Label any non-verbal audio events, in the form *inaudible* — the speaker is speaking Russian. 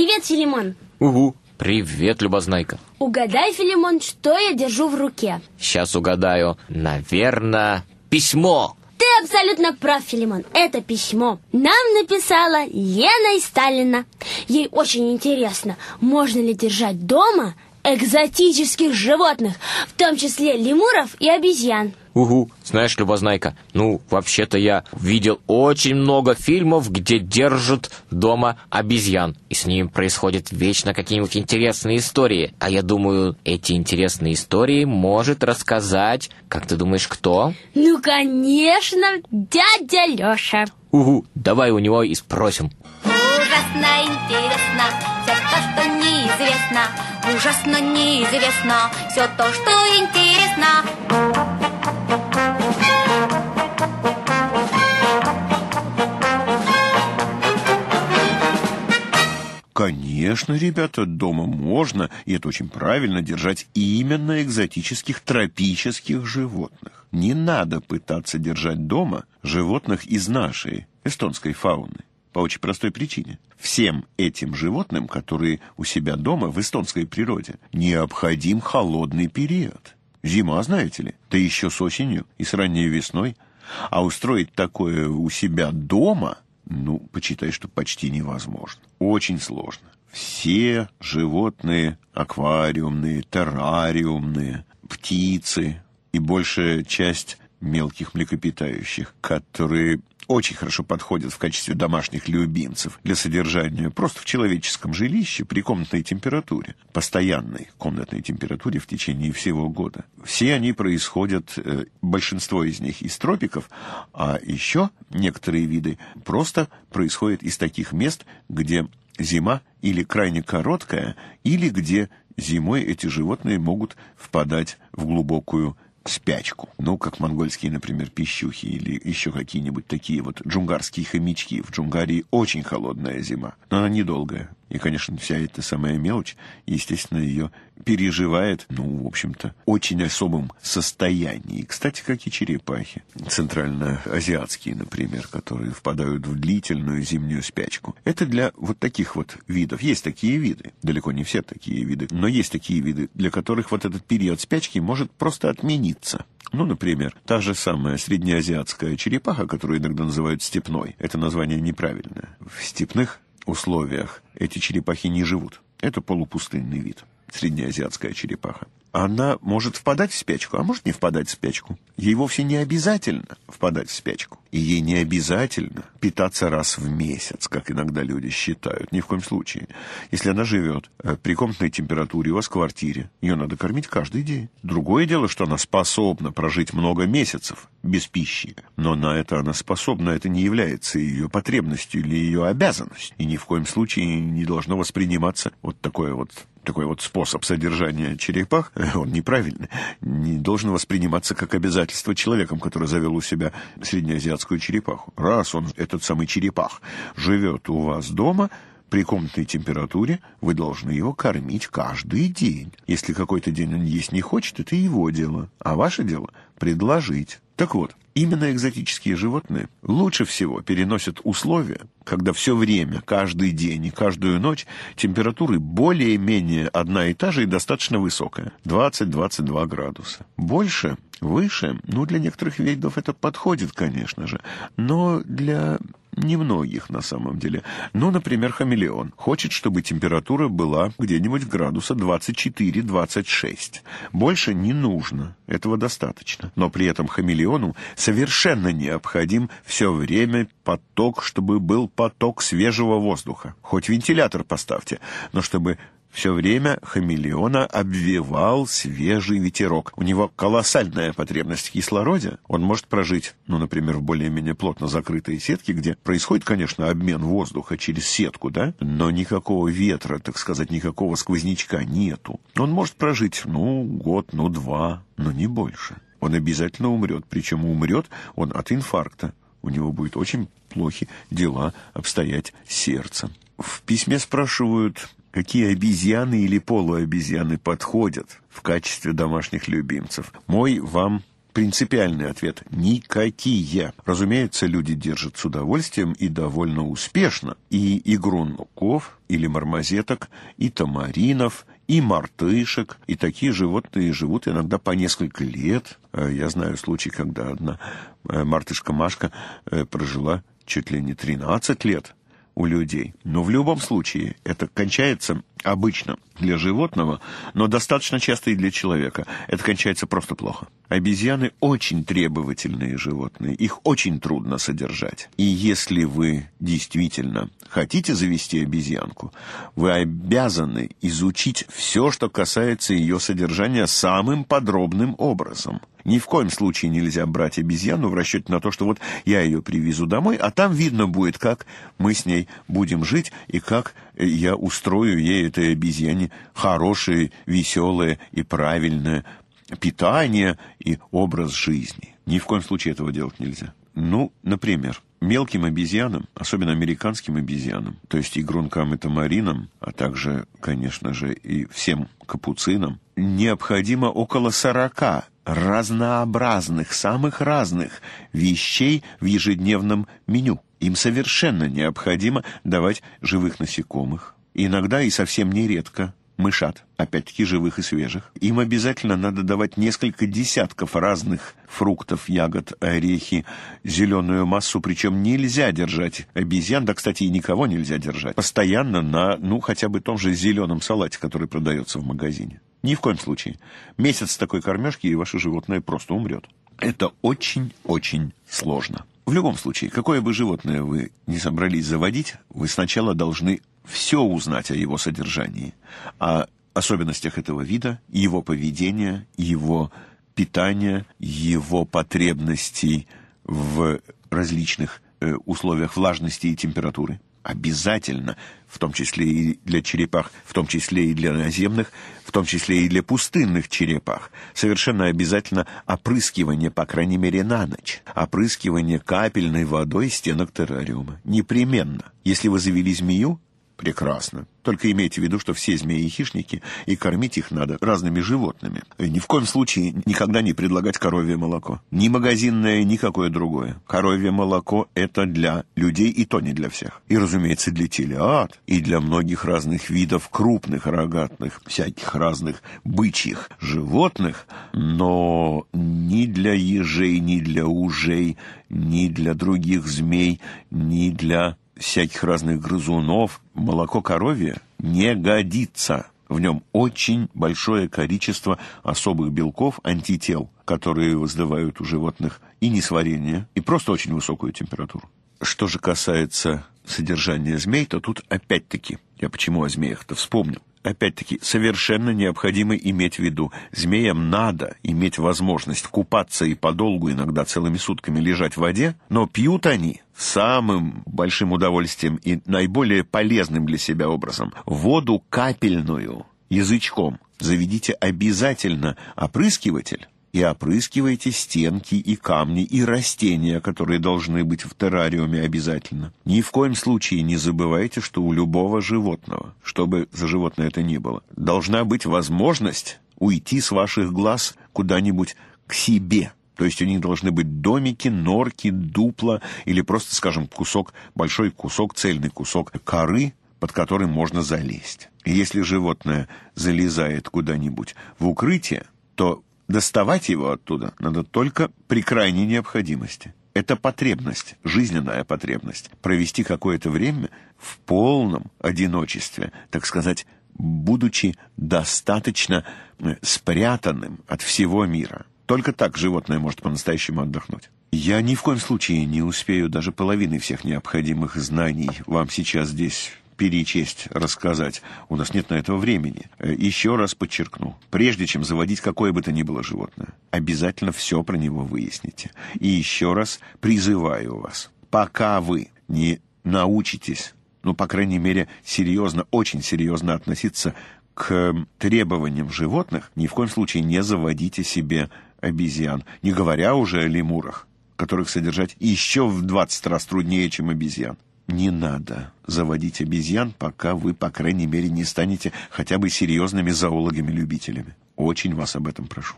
Привет, Филимон. Угу. Привет, Любознайка. Угадай, Филимон, что я держу в руке. Сейчас угадаю. Наверное, письмо. Ты абсолютно прав, Филимон. Это письмо нам написала Лена из Сталина. Ей очень интересно, можно ли держать дома экзотических животных, в том числе лемуров и обезьян. Угу, знаешь, Любознайка, ну, вообще-то я видел очень много фильмов, где держат дома обезьян, и с ним происходят вечно какие-нибудь интересные истории. А я думаю, эти интересные истории может рассказать, как ты думаешь, кто? Ну, конечно, дядя Лёша. Угу, давай у него и спросим. Ужасно интересно все то, что неизвестно. Ужасно неизвестно все то, что интересно. Конечно, ребята, дома можно, и это очень правильно, держать именно экзотических тропических животных. Не надо пытаться держать дома животных из нашей эстонской фауны. По очень простой причине. Всем этим животным, которые у себя дома в эстонской природе, необходим холодный период. Зима, знаете ли, да еще с осенью и с ранней весной. А устроить такое у себя дома, ну, почитай, что почти невозможно. Очень сложно. Все животные аквариумные, террариумные, птицы и большая часть мелких млекопитающих, которые очень хорошо подходят в качестве домашних любимцев для содержания просто в человеческом жилище при комнатной температуре, постоянной комнатной температуре в течение всего года. Все они происходят, э, большинство из них из тропиков, а еще некоторые виды просто происходят из таких мест, где зима или крайне короткая, или где зимой эти животные могут впадать в глубокую спячку. Ну, как монгольские, например, пищухи или еще какие-нибудь такие вот джунгарские хомячки. В Джунгарии очень холодная зима, но она недолгая. И, конечно, вся эта самая мелочь, естественно, ее переживает, ну, в общем-то, очень особом состоянии. Кстати, как и черепахи, центральноазиатские, например, которые впадают в длительную зимнюю спячку. Это для вот таких вот видов. Есть такие виды, далеко не все такие виды, но есть такие виды, для которых вот этот период спячки может просто отмениться. Ну, например, та же самая среднеазиатская черепаха, которую иногда называют степной. Это название неправильное. В степных условиях эти черепахи не живут. Это полупустынный вид, среднеазиатская черепаха. Она может впадать в спячку, а может не впадать в спячку. Ей вовсе не обязательно впадать в спячку. И ей не обязательно питаться раз в месяц, как иногда люди считают. Ни в коем случае. Если она живет э, при комнатной температуре у вас в квартире, ее надо кормить каждый день. Другое дело, что она способна прожить много месяцев без пищи. Но на это она способна, это не является ее потребностью или ее обязанностью. И ни в коем случае не должно восприниматься вот такое вот такой вот способ содержания черепах, *laughs* он неправильный, не должен восприниматься как обязательство человеком, который завел у себя среднеазиатскую черепаху. Раз он, этот самый черепах, живет у вас дома, при комнатной температуре вы должны его кормить каждый день. Если какой-то день он есть не хочет, это его дело. А ваше дело – предложить. Так вот, именно экзотические животные лучше всего переносят условия, когда все время, каждый день и каждую ночь температуры более-менее одна и та же и достаточно высокая – 20-22 градуса. Больше, выше, ну, для некоторых видов это подходит, конечно же, но для немногих на самом деле. Ну, например, хамелеон хочет, чтобы температура была где-нибудь градуса 24-26. Больше не нужно, этого достаточно. Но при этом хамелеону совершенно необходим все время поток, чтобы был поток свежего воздуха. Хоть вентилятор поставьте, но чтобы все время хамелеона обвивал свежий ветерок. У него колоссальная потребность в кислороде. Он может прожить, ну, например, в более-менее плотно закрытой сетке, где происходит, конечно, обмен воздуха через сетку, да, но никакого ветра, так сказать, никакого сквознячка нету. Он может прожить, ну, год, ну, два, но не больше. Он обязательно умрет, причем умрет он от инфаркта. У него будет очень плохи дела обстоять сердцем. В письме спрашивают, какие обезьяны или полуобезьяны подходят в качестве домашних любимцев. Мой вам Принципиальный ответ – никакие. Разумеется, люди держат с удовольствием и довольно успешно и игрунуков, или мармозеток, и тамаринов, и мартышек, и такие животные живут иногда по несколько лет. Э, я знаю случай, когда одна э, мартышка Машка э, прожила чуть ли не 13 лет у людей. Но в любом случае это кончается обычно для животного, но достаточно часто и для человека. Это кончается просто плохо. Обезьяны очень требовательные животные, их очень трудно содержать. И если вы действительно хотите завести обезьянку, вы обязаны изучить все, что касается ее содержания самым подробным образом. Ни в коем случае нельзя брать обезьяну в расчете на то, что вот я ее привезу домой, а там видно будет, как мы с ней будем жить и как я устрою ей, этой обезьяне, хорошее, веселое и правильное питание и образ жизни. Ни в коем случае этого делать нельзя. Ну, например, мелким обезьянам, особенно американским обезьянам, то есть и грункам, и тамаринам, а также, конечно же, и всем капуцинам, необходимо около сорока разнообразных, самых разных вещей в ежедневном меню. Им совершенно необходимо давать живых насекомых, иногда и совсем нередко мышат, опять-таки живых и свежих. Им обязательно надо давать несколько десятков разных фруктов, ягод, орехи, зеленую массу, причем нельзя держать обезьян, да, кстати, и никого нельзя держать, постоянно на, ну, хотя бы том же зеленом салате, который продается в магазине. Ни в коем случае. Месяц такой кормежки, и ваше животное просто умрет. Это очень-очень сложно. В любом случае, какое бы животное вы не собрались заводить, вы сначала должны все узнать о его содержании, о особенностях этого вида, его поведения, его питания, его потребностей в различных э, условиях влажности и температуры. Обязательно, в том числе и для черепах, в том числе и для наземных, в том числе и для пустынных черепах. Совершенно обязательно опрыскивание, по крайней мере, на ночь. Опрыскивание капельной водой стенок террариума. Непременно. Если вы завели змею, Прекрасно. Только имейте в виду, что все змеи хищники, и кормить их надо разными животными. И ни в коем случае никогда не предлагать коровье молоко. Ни магазинное, ни какое другое. Коровье молоко – это для людей, и то не для всех. И, разумеется, для телят, и для многих разных видов крупных рогатных, всяких разных бычьих животных, но ни для ежей, ни для ужей, ни для других змей, ни для всяких разных грызунов, молоко коровье не годится. В нем очень большое количество особых белков, антител, которые вызывают у животных и несварение, и просто очень высокую температуру. Что же касается содержания змей, то тут опять-таки, я почему о змеях-то вспомнил, опять-таки, совершенно необходимо иметь в виду, змеям надо иметь возможность купаться и подолгу, иногда целыми сутками лежать в воде, но пьют они самым большим удовольствием и наиболее полезным для себя образом воду капельную, язычком. Заведите обязательно опрыскиватель, и опрыскивайте стенки и камни и растения, которые должны быть в террариуме обязательно. Ни в коем случае не забывайте, что у любого животного, что бы за животное это ни было, должна быть возможность уйти с ваших глаз куда-нибудь к себе. То есть у них должны быть домики, норки, дупла или просто, скажем, кусок, большой кусок, цельный кусок коры, под который можно залезть. И если животное залезает куда-нибудь в укрытие, то Доставать его оттуда надо только при крайней необходимости. Это потребность, жизненная потребность. Провести какое-то время в полном одиночестве, так сказать, будучи достаточно э, спрятанным от всего мира. Только так животное может по-настоящему отдохнуть. Я ни в коем случае не успею даже половины всех необходимых знаний вам сейчас здесь перечесть, рассказать. У нас нет на этого времени. Э, еще раз подчеркну. Прежде чем заводить какое бы то ни было животное, обязательно все про него выясните. И еще раз призываю вас, пока вы не научитесь, ну, по крайней мере, серьезно, очень серьезно относиться к требованиям животных, ни в коем случае не заводите себе обезьян, не говоря уже о лемурах, которых содержать еще в 20 раз труднее, чем обезьян не надо заводить обезьян, пока вы, по крайней мере, не станете хотя бы серьезными зоологами-любителями. Очень вас об этом прошу.